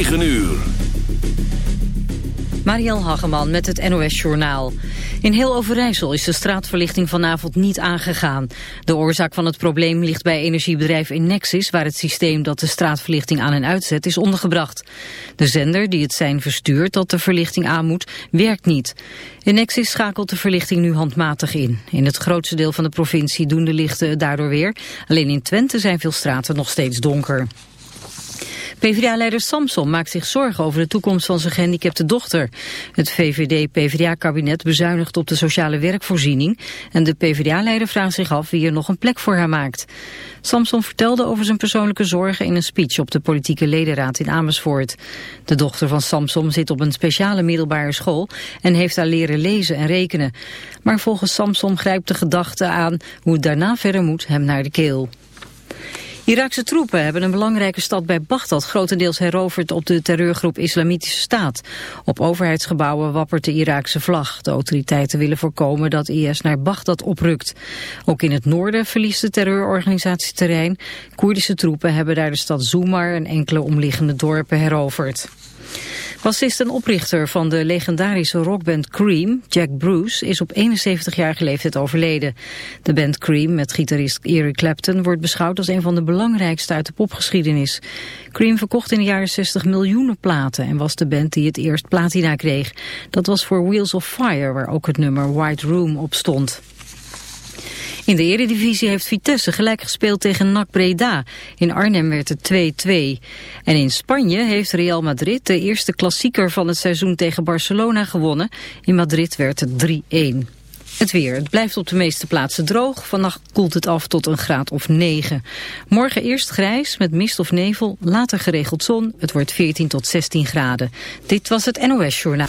9 uur. Mariel Hageman met het NOS Journaal. In heel Overijssel is de straatverlichting vanavond niet aangegaan. De oorzaak van het probleem ligt bij energiebedrijf Enexis... waar het systeem dat de straatverlichting aan en uitzet is ondergebracht. De zender die het zijn verstuurt dat de verlichting aan moet, werkt niet. Enexis schakelt de verlichting nu handmatig in. In het grootste deel van de provincie doen de lichten daardoor weer. Alleen in Twente zijn veel straten nog steeds donker. PvdA-leider Samson maakt zich zorgen over de toekomst van zijn gehandicapte dochter. Het VVD-PvdA-kabinet bezuinigt op de sociale werkvoorziening... en de PvdA-leider vraagt zich af wie er nog een plek voor haar maakt. Samson vertelde over zijn persoonlijke zorgen in een speech op de politieke ledenraad in Amersfoort. De dochter van Samson zit op een speciale middelbare school en heeft daar leren lezen en rekenen. Maar volgens Samson grijpt de gedachte aan hoe het daarna verder moet hem naar de keel. Iraakse troepen hebben een belangrijke stad bij Bagdad grotendeels heroverd op de terreurgroep Islamitische Staat. Op overheidsgebouwen wappert de Iraakse vlag. De autoriteiten willen voorkomen dat IS naar Bagdad oprukt. Ook in het noorden verliest de terreurorganisatie terrein. Koerdische troepen hebben daar de stad Zoumar en enkele omliggende dorpen heroverd. Bassist en oprichter van de legendarische rockband Cream, Jack Bruce, is op 71-jarige leeftijd overleden. De band Cream met gitarist Eric Clapton wordt beschouwd als een van de belangrijkste uit de popgeschiedenis. Cream verkocht in de jaren 60 miljoenen platen en was de band die het eerst platina kreeg. Dat was voor Wheels of Fire, waar ook het nummer White Room op stond. In de eredivisie heeft Vitesse gelijk gespeeld tegen NAC Breda. In Arnhem werd het 2-2. En in Spanje heeft Real Madrid de eerste klassieker van het seizoen tegen Barcelona gewonnen. In Madrid werd het 3-1. Het weer. Het blijft op de meeste plaatsen droog. Vannacht koelt het af tot een graad of 9. Morgen eerst grijs met mist of nevel, later geregeld zon. Het wordt 14 tot 16 graden. Dit was het NOS Journaal.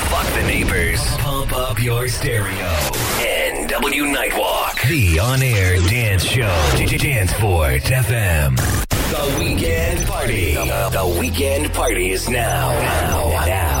Fuck the neighbors. Pump up your stereo. NW Nightwalk. The on-air dance show. Danceport FM. The weekend party. The, the weekend party is now, now, now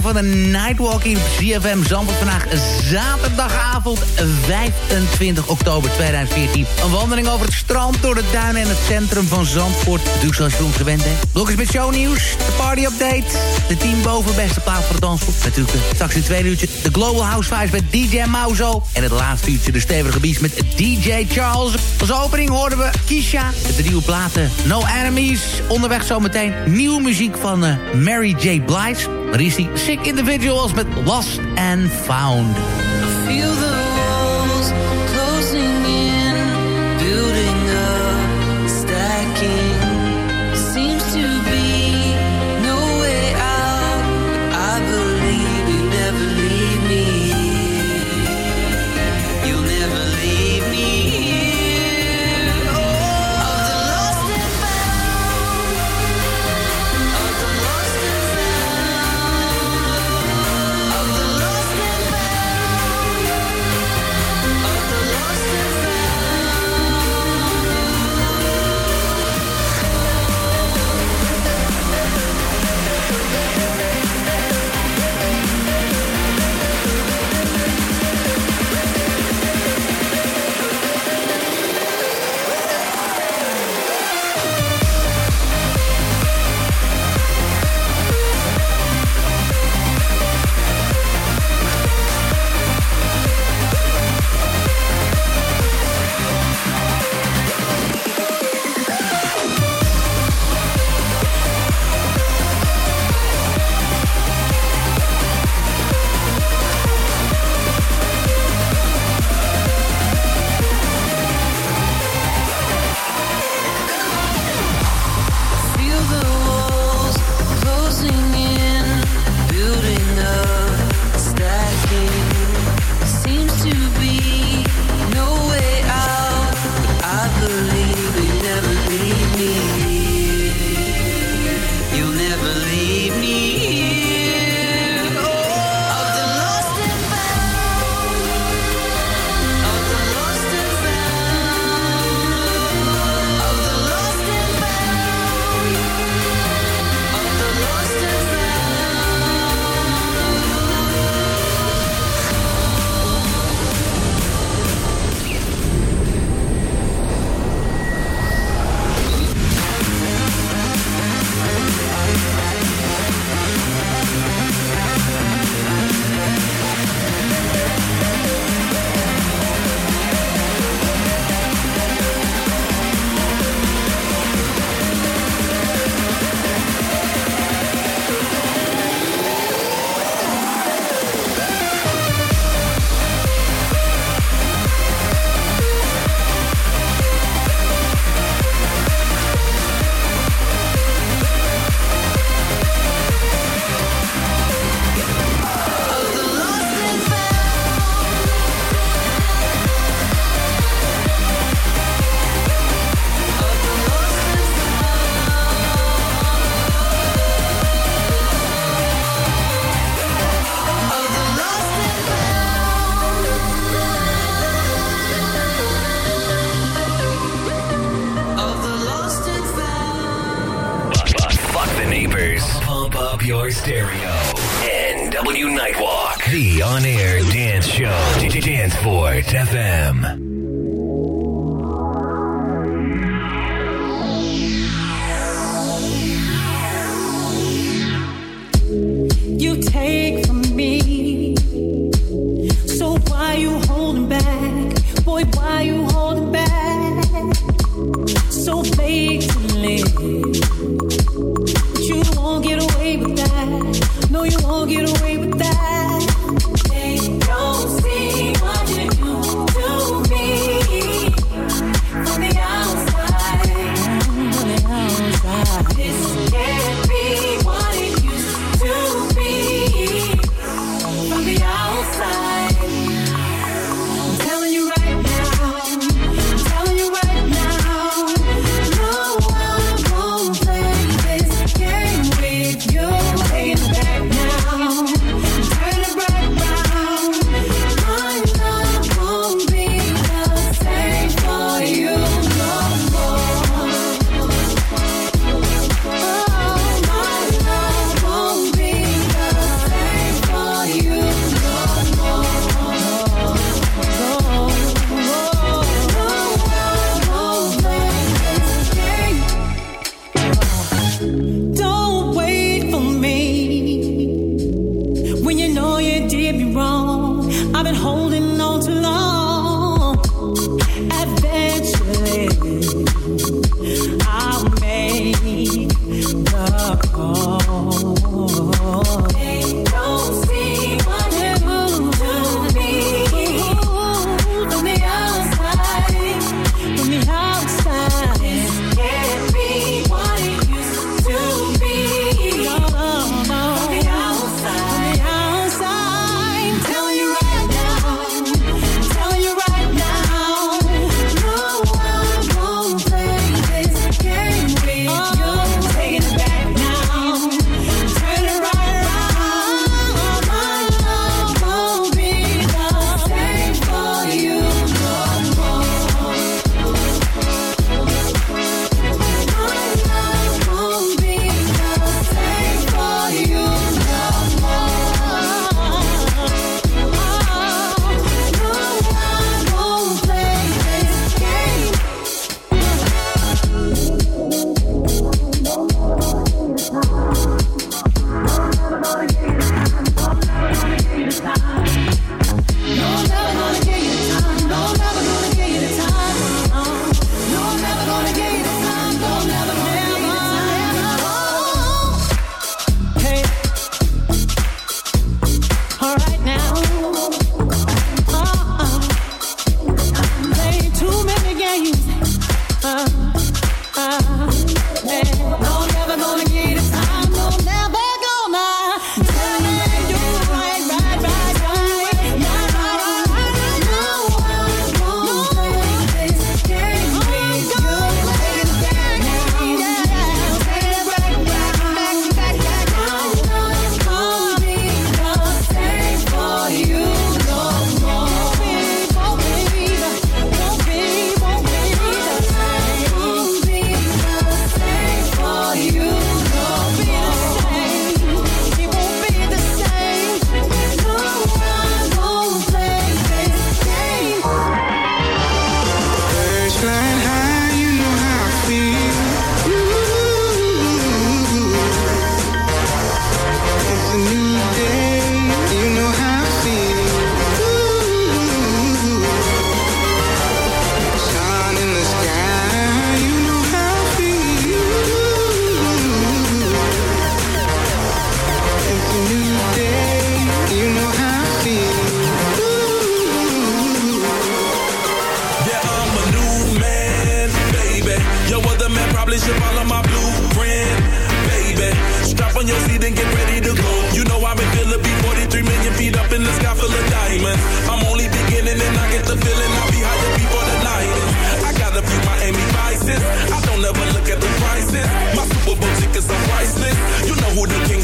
van de Nightwalking ZFM Zandvoort. Vandaag zaterdagavond 25 oktober 2014. Een wandeling over het strand, door de duinen en het centrum van Zandvoort. Doe zoals je ons gewend bent. Blokjes met shownieuws, de party update, de team boven beste plaats voor de dansvoer. Natuurlijk de, straks in tweede uurtje de Global Housewives met DJ Mauzo. En het laatste uurtje de stevige beats met DJ Charles. Als opening hoorden we Kisha met de nieuwe platen No Enemies. Onderweg zometeen nieuwe muziek van eh, Mary J. Blythe. Maar hier is die sick individuals met Lost and Found.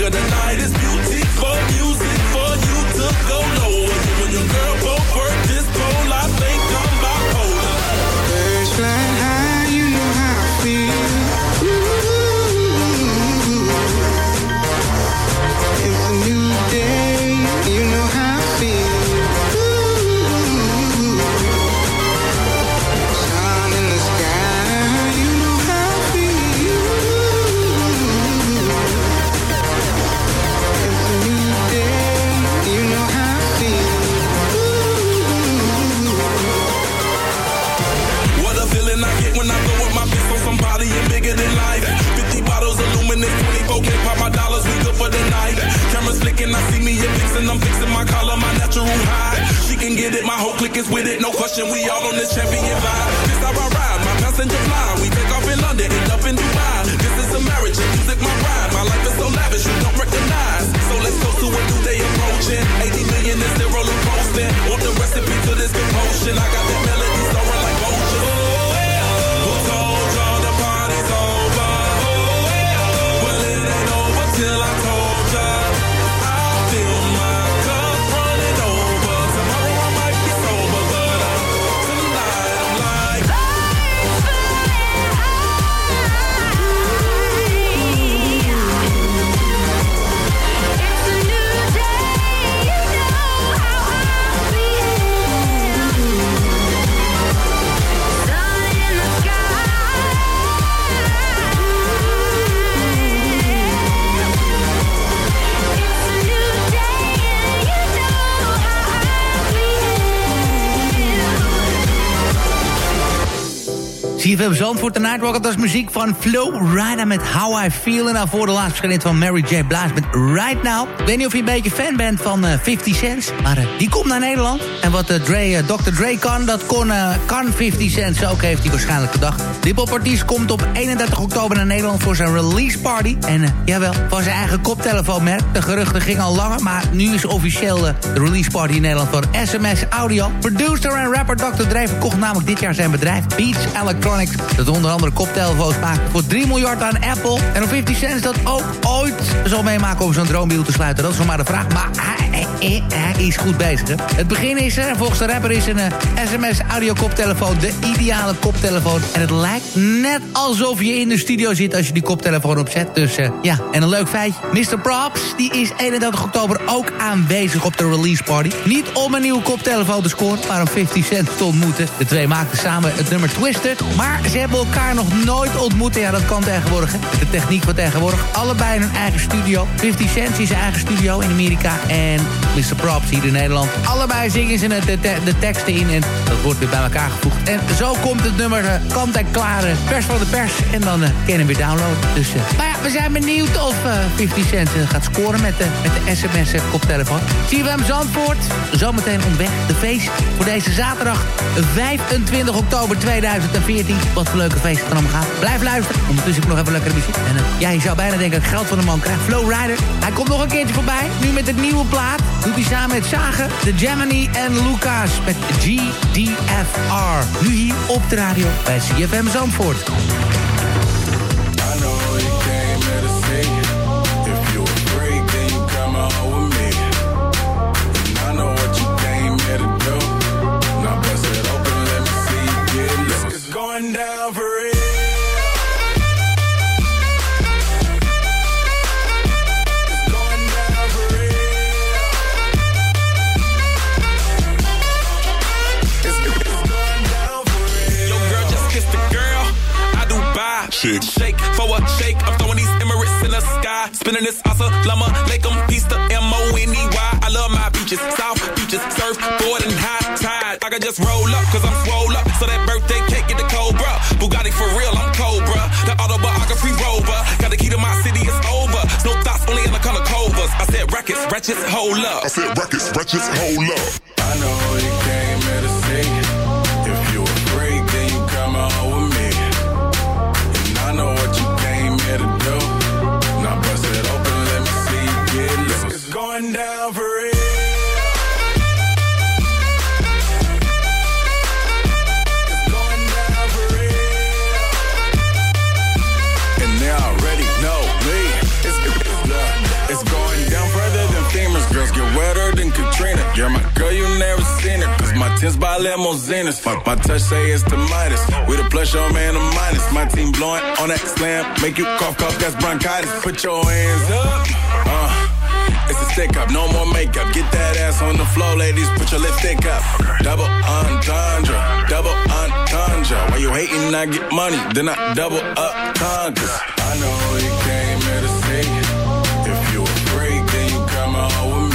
Cause the night is beautiful music for you to go lower. When your girl won't work this fixin', I'm my collar, my natural high. She can get it, my whole clique is with it, no question, we all on this champion vibe. This how I ride, my passenger fly. We take off in London, end up in Dubai. This is a marriage, and music my ride. My life is so lavish, you don't recognize. So let's go to a new day approaching. 80 million is the roller coasting. Want the recipe to this commotion? I got that melody CFM Zandvoort, de Nightwalk, dat is muziek van Flow Rider met How I Feel. En daarvoor de laatste verschijning van Mary J. Blige met Right Now. Ik weet niet of je een beetje fan bent van eh, 50 Cent, maar eh, die komt naar Nederland. En wat eh, eh, Dr. Dre kan, dat eh, kan 50 Cent ook, heeft hij waarschijnlijk gedacht. Die popartiest komt op 31 oktober naar Nederland voor zijn release party. En eh, jawel, van zijn eigen koptelefoonmerk. De geruchten gingen al langer, maar nu is officieel eh, de release party in Nederland van SMS Audio. Producer en rapper Dr. Dre verkocht namelijk dit jaar zijn bedrijf Beats Dat onder andere koptelefoons maakt voor 3 miljard aan Apple. En of 50 Cent dat ook ooit zal meemaken om zo'n droomdeal te sluiten. Dat is nog maar de vraag. Maar hij, is goed bezig. Hè? Het begin is er, volgens de rapper is een eh, SMS audio koptelefoon de ideale koptelefoon. En het lijkt net alsof je in de studio zit als je die koptelefoon opzet. Dus eh, ja, en een leuk feitje. Mr. Props, die is 31 oktober ook aanwezig op de release party. Niet om een nieuwe koptelefoon te scoren, maar om 50 Cent te ontmoeten. De twee maakten samen het nummer Twisted. Maar ze hebben elkaar nog nooit ontmoet. Ja, dat kan tegenwoordig. De techniek van tegenwoordig. Allebei in hun eigen studio. 50 Cent in zijn eigen studio in Amerika. En Mr. Props hier in Nederland. Allebei zingen ze de, de, teksten in. En dat wordt weer bij elkaar gevoegd. En zo komt het nummer eh, kant en klaar. eh, pers van de pers. En dan eh, hem weer downloaden. Dus, maar ja, we zijn benieuwd of eh 50 Cent gaat scoren met de, met de sms eh, koptelefoon. CFM Zandvoort. Zometeen ontweg de feest voor deze zaterdag 25 oktober 2014. Wat voor leuke feest het er allemaal gaat. Blijf luisteren. Ondertussen ik nog even lekkere muziek. En eh, ja, je zou bijna denken geld van de man krijg. Flow Rider. Hij komt nog een keertje voorbij. Nu met het nieuwe plaat. Doet hij samen met Zagen, de Gemini en Lucas met GDFR. Nu hier op de radio bij CFM Zandvoort. Ratchets, hold up. I said records, records, hold up. Tens by limousines. Fuck my touch, say it's the Midas. With a plus, your man, a minus. My team blowing on that slam. Make you cough, cough, that's bronchitis. Put your hands up. Uh, it's a stick up, no more makeup. Get that ass on the floor, ladies. Put your lipstick up. Double entendre, double entendre. Why you hating? I get money, then I double up conquer. I know you came here to see. If you a freak, then you come on with me.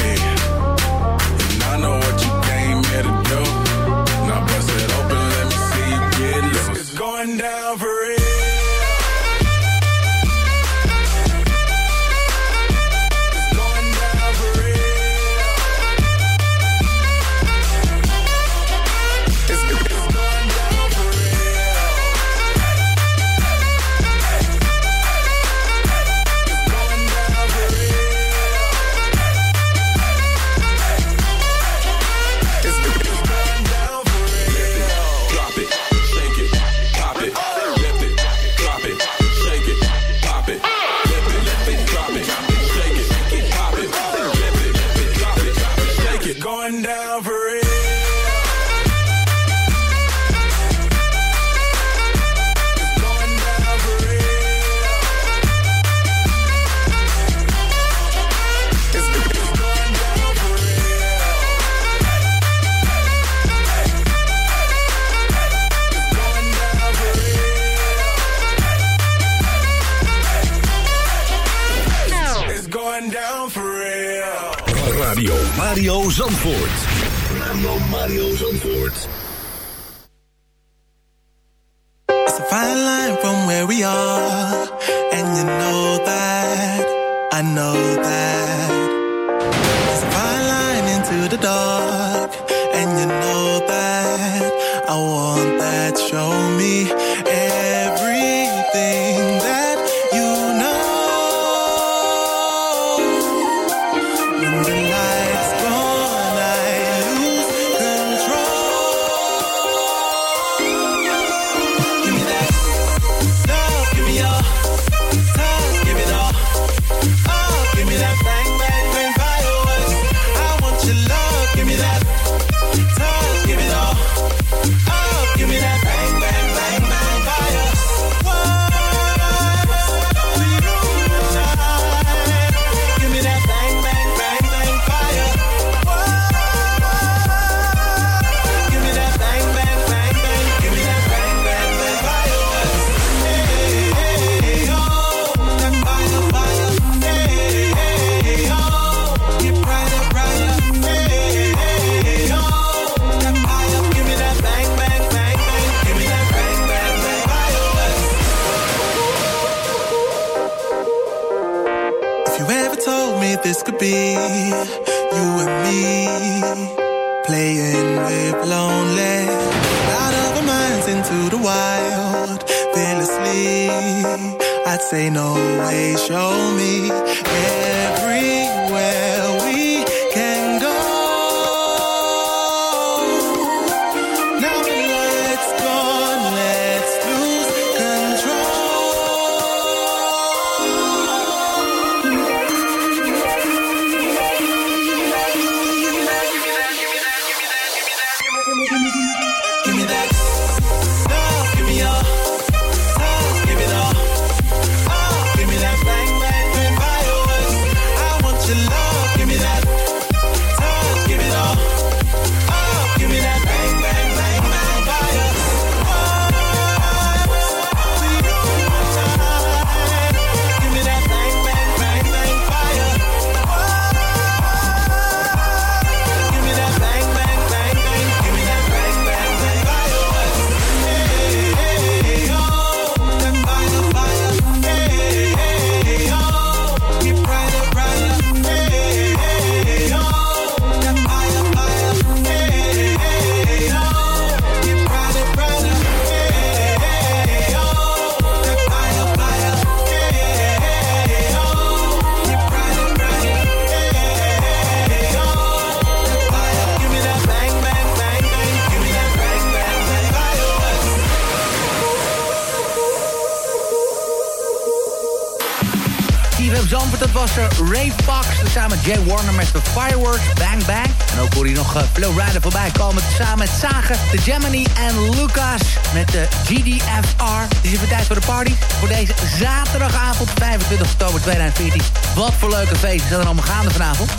Hoor je nog uh, Flow Rider voorbij komen, samen met Sagen, de Gemini en Lucas met de GDFR. Het is even tijd voor de party, voor deze zaterdagavond, 25 oktober 2014. Wat voor leuke feesten zijn er allemaal gaande vanavond.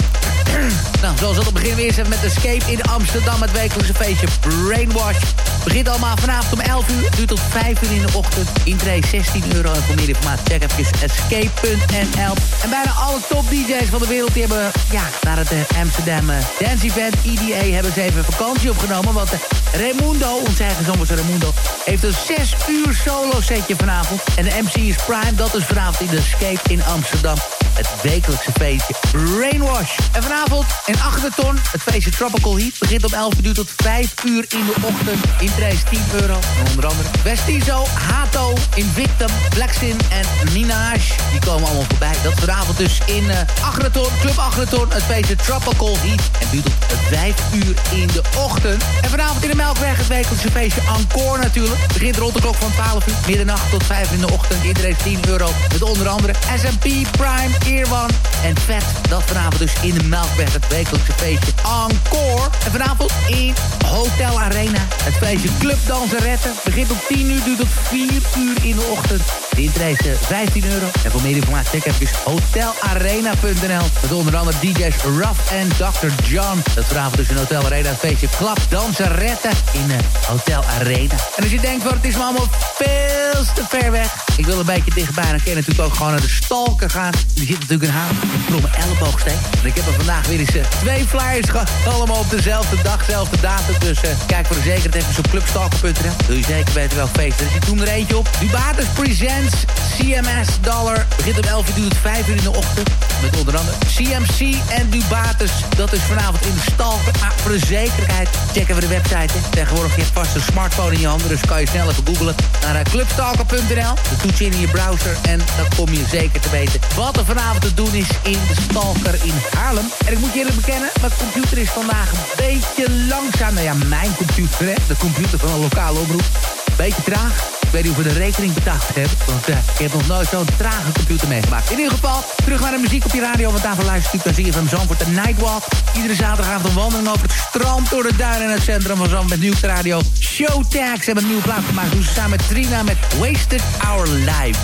nou, zoals dat beginnen we eerst even met Escape in Amsterdam, het wekelijkse feestje Brainwash. Begint allemaal vanavond om 11 uur, duurt tot 5 uur in de ochtend. Intree 16 euro en voor meer informatie check even escape.nl. En bijna alle top DJ's van de wereld die hebben ja, naar het eh, Amsterdam eh, Dance Event EDA hebben ze even vakantie opgenomen. Want eh, Raimundo, onze eigen zomer Raimundo, heeft een 6 uur solo setje vanavond. En de MC is Prime, dat is vanavond in de Escape in Amsterdam. Het wekelijkse feestje Rainwash. En vanavond in Achterton, het feestje Tropical Heat... begint om 11 uur tot 5 uur in de ochtend. Intree is 10 euro. En onder andere Vestizo, Hato, Invictum, Blacksin en Minaj. Die komen allemaal voorbij. Dat vanavond dus in uh, Achterton, Club Achterton... het feestje Tropical Heat. En duurt tot 5 uur in de ochtend. En vanavond in de Melkweg het wekelijkse feestje Encore natuurlijk. Begint rond de klok van 12 uur. Middernacht tot 5 in de ochtend. Intree is 10 euro. Met onder andere S&P Prime... Eerwan en Vet. Dat vanavond dus in de Melkweg, het wekelijkse feestje Encore. En vanavond in Hotel Arena, het feestje Club Danseretten. Begint om 10 uur, duurt tot 4 uur in de ochtend. De intree is 15 euro. En voor meer informatie check even hotelarena.nl. Met onder andere DJ's Ruff en Dr. John. Dat vanavond dus in Hotel Arena, het feestje Klap Danseretten in uh, Hotel Arena. En als je denkt, van, het is allemaal veel te ver weg. Ik wil een beetje dichtbij, dan kun je natuurlijk ook gewoon naar de stalker gaan. Die zit natuurlijk in Haan. Ik kromme elleboogsteek. En ik heb er vandaag weer eens uh, twee flyers gehad. Allemaal op dezelfde dag, dezelfde datum. Dus uh, kijk voor de zekerheid even op clubstalker.nl. Wil je zeker weten welk feest. Dus ik doe er eentje op. Dubatus Presents CMS Dollar. Begint om 11 uur, duurt 5 uur in de ochtend. Met onder andere CMC en Dubatus. Dat is vanavond in de stalker. Maar voor de zekerheid, check even de website. Tegenwoordig je vast een smartphone in je handen. Dus kan je snel even googlen naar uh, clubstalker.nl. Toets in je browser. En dan kom je zeker te weten wat er vanavond te doen is in de Stalker in Haarlem. En ik moet je eerlijk bekennen, mijn computer is vandaag een beetje langzaam. Nou ja, mijn computer, hè. De computer van een lokale omroep. Beetje traag. Ik weet niet of we de rekening betaald hebben. Want uh, ik heb nog nooit zo'n trage computer meegemaakt. In ieder geval, terug naar de muziek op je radio. Want daarvoor luistert u naar ZFM Zandvoort de Nightwalk. Iedere zaterdagavond een wandeling over het strand door de duinen in het centrum van Zandvoort. Met nieuws radio. Showtags hebben een nieuwe plaat gemaakt. Doen ze samen met Trina met Wasted Our Lives.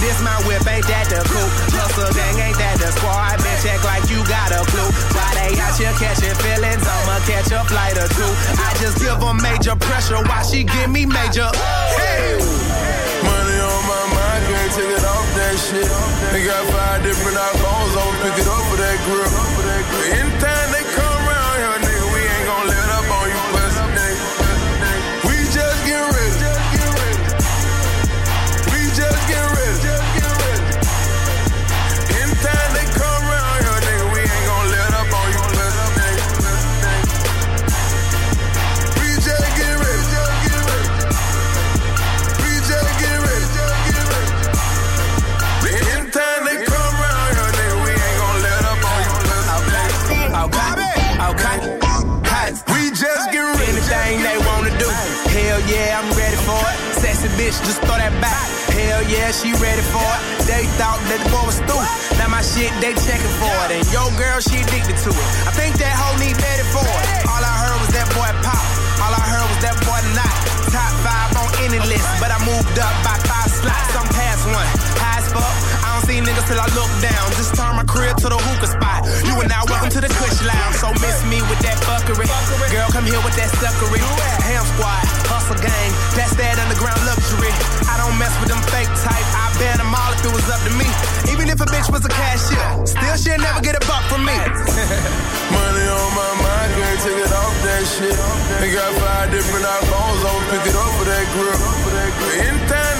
This my whip, ain't that the coupe? Hustle gang, ain't that the squad? Man, check like you got a clue. Why they out here catching feelings? I'ma catch a flight or two. I just give them major pressure while she give me major. Hey! Money on my mind, can't take it off that shit. They got five different iPhones, I'ma pick it up for that grip. Anytime bitch, just throw that back. Hell yeah, she ready for it. They thought that the boy was stupid. Now my shit, they checking for it. And yo girl, she addicted to it. I think that hoe need ready for it. All I heard was that boy pop. All I heard was that boy not. Top five on any list, but I moved up by five slots. I'm past one. I niggas till I look down. Just turn my crib to the hookah spot. You are now welcome to the Kush Lounge. So miss me with that fuckery. Girl, come here with that suckery. Ham squad, hustle gang. That's that underground luxury. I don't mess with them fake type. I ban them all if it was up to me. Even if a bitch was a cashier, still she'll never get a buck from me. Money on my mind, can't take it off that shit. They got five different iPhones, I'ma pick it up for that grip. Anytime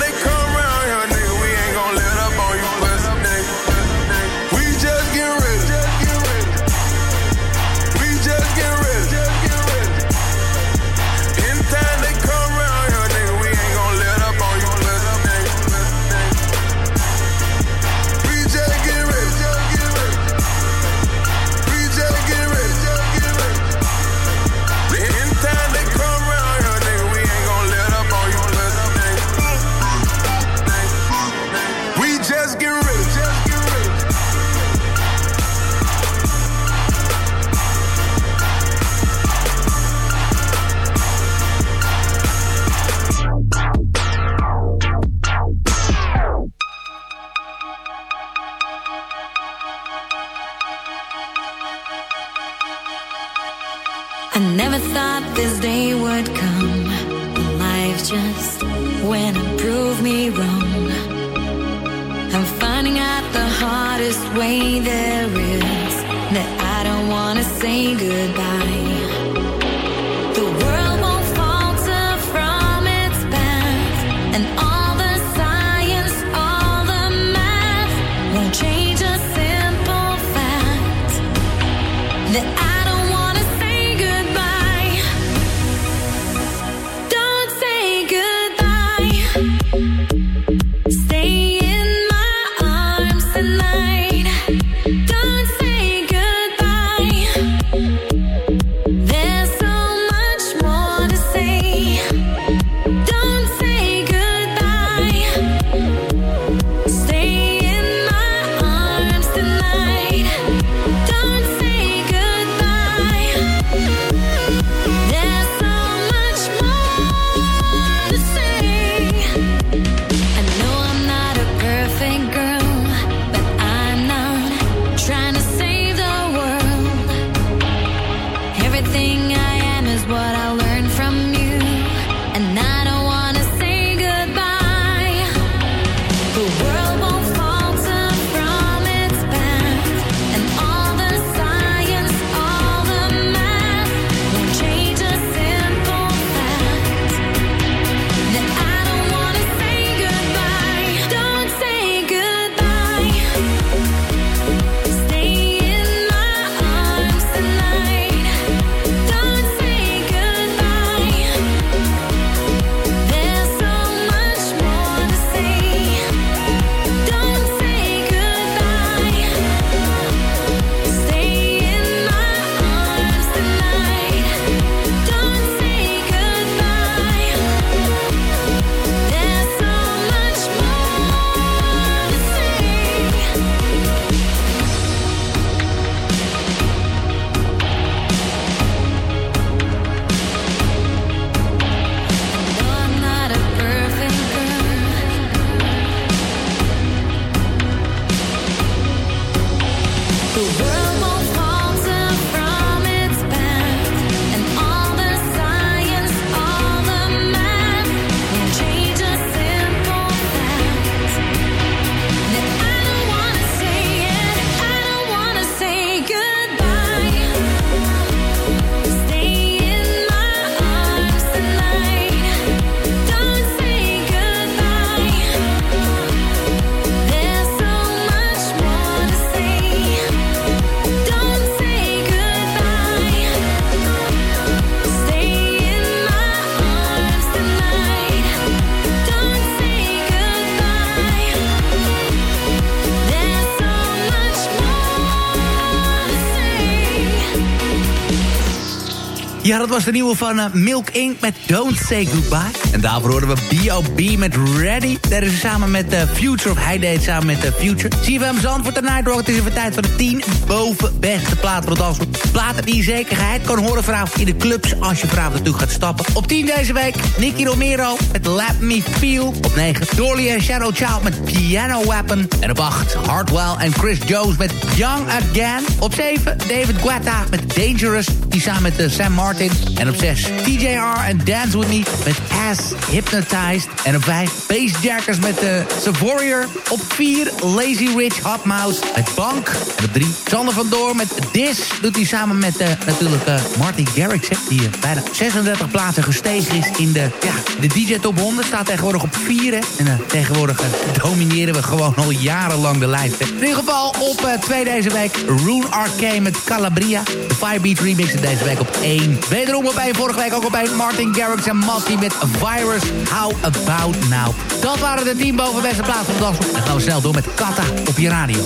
Ja, dat was de nieuwe van eh, Milk Inc. met Don't Say Goodbye. En daarvoor hoorden we B.O.B. met Ready. Dat is samen met uh, Future, of hij deed samen met uh, Future. CFM Zandvoort de Nightwalk. Het is even tijd voor de 10 boven beste platen voor dansvoort. Platen die zekerheid kan horen vanavond in de clubs als je vanavond naartoe gaat stappen. Op 10 deze week Nicky Romero met Let Me Feel. Op 9 Dolly en Shadow Child met Piano Weapon. En op 8 Hardwell en Chris Jones met Young Again. Op 7 David Guetta met Dangerous. Die samen met uh, Sam Martin. En op 6 TJR en Dance With Me met As Hypnotized. En op 5 Bassjackers met uh, Savourier. Op 4 Lazy Rich Hot Mouse met Bank. En op 3 Sander van Door met This. Doet hij samen met uh, natuurlijk uh, Marty Garrix. Hè, die uh, bijna 36 plaatsen gestegen is in de, ja, de DJ Top 100. Staat tegenwoordig op 4. Hè. En uh, tegenwoordig domineren we gewoon al jarenlang de lijst. In ieder geval op 2 deze week Rune Arcane met Calabria. De Firebeat remix deze week op 1. Wederom op 1, vorige week ook op 1. Martin Garrix en Matty met Virus. How About Now. Dat waren de 10 boven beste plaatsen van de dans. Dan gaan snel door met Kata op je radio.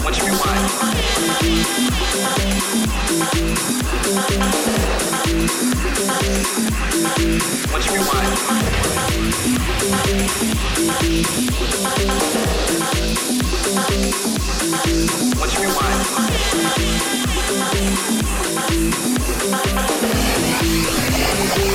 What you What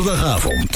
zaterdagavond.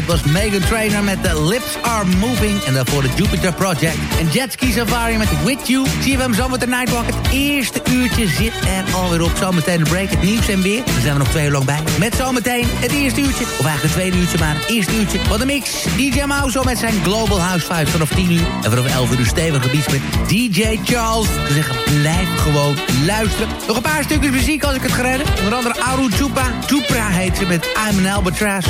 Het was Megan Trainer met The Lips Are Moving. En daarvoor de Jupiter Project. En Jetski Safari met With You. Zie je hem zo met de Nightwalk. Het eerste uurtje zit er alweer op. Zometeen de break, het nieuws en weer. Daar zijn we nog twee uur lang bij. Met zometeen het eerste uurtje. Of eigenlijk het tweede uurtje, maar het eerste uurtje. Wat de mix. DJ Mauzo met zijn Global House 5 vanaf 10 uur. En vanaf 11 uur een stevige gebied met DJ Charles. Ze zeggen, blijf gewoon luisteren. Nog een paar stukjes muziek als ik het gered heb. Onder andere Aru Chupa. Chupra heet ze met I'm an Albatross.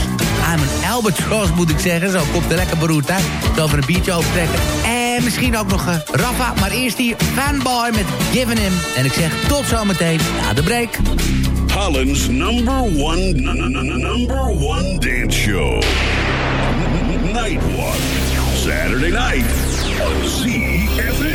I'm an Albatross moet ik zeggen. Zo komt er lekker beroerd uit. Zo een biertje overtrekken. En misschien ook nog eh, Rafa. Maar eerst hier Fanboy met Given Him. En ik zeg tot zometeen na de break. Holland's number one, number one dance show. Nightwalk. Saturday night on ZFM.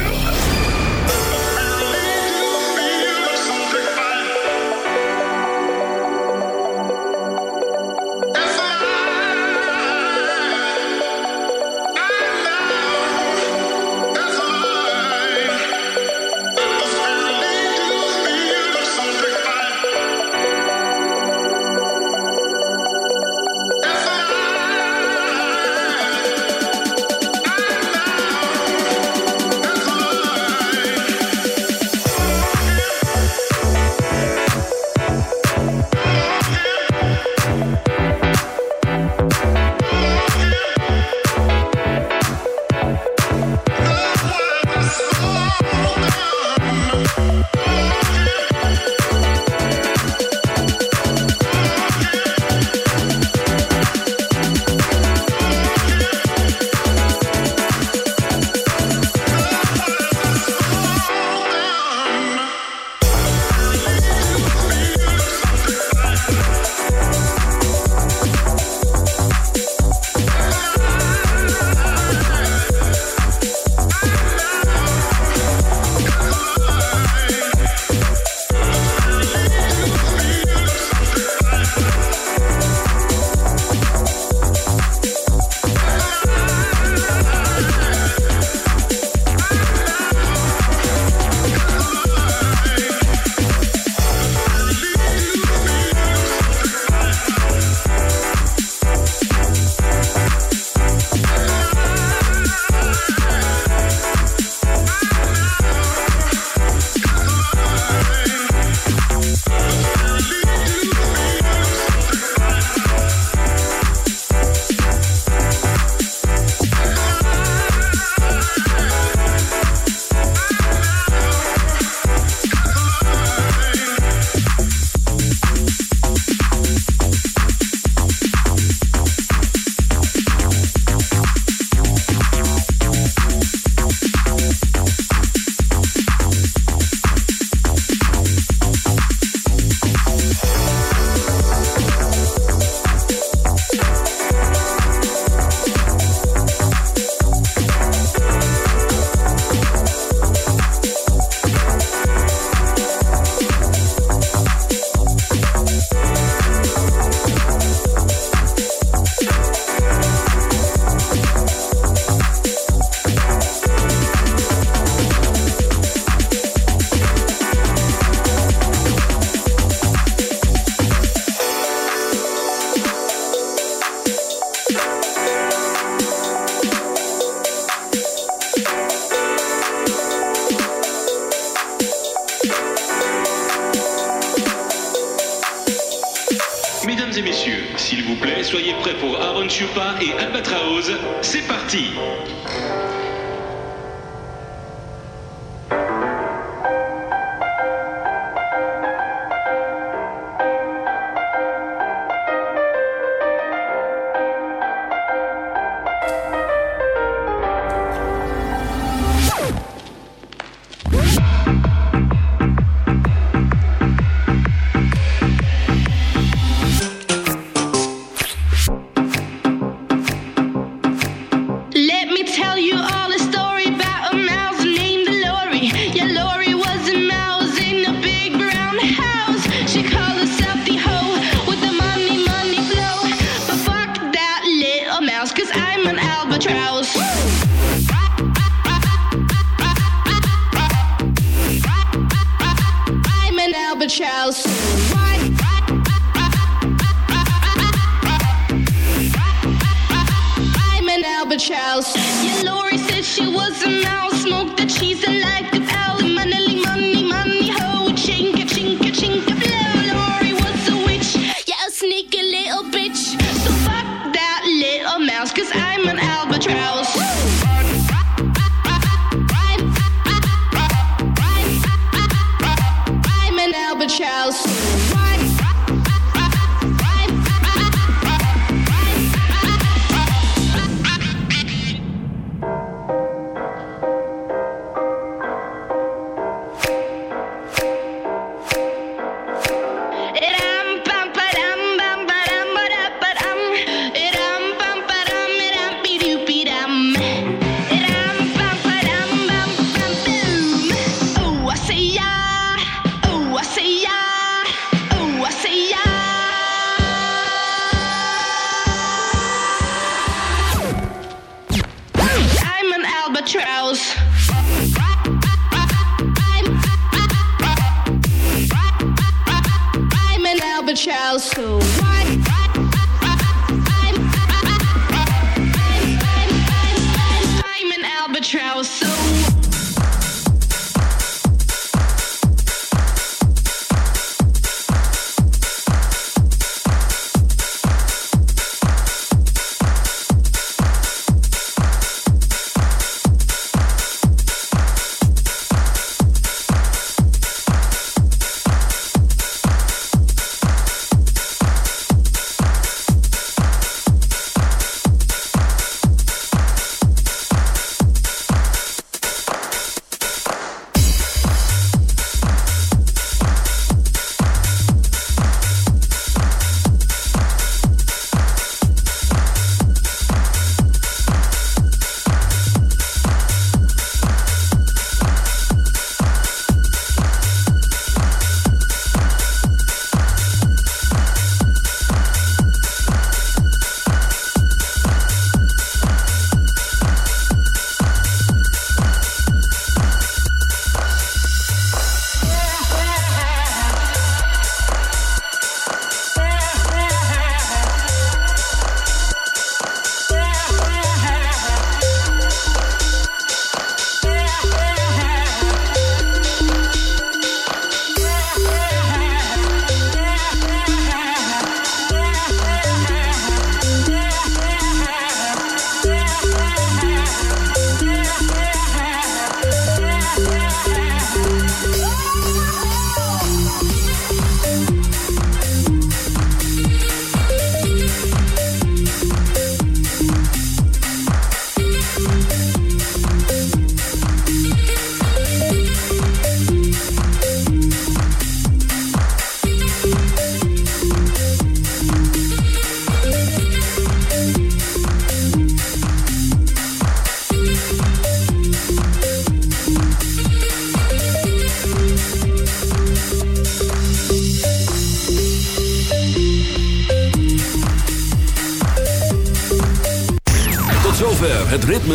Charles. Yeah, Lori said she was a mouse.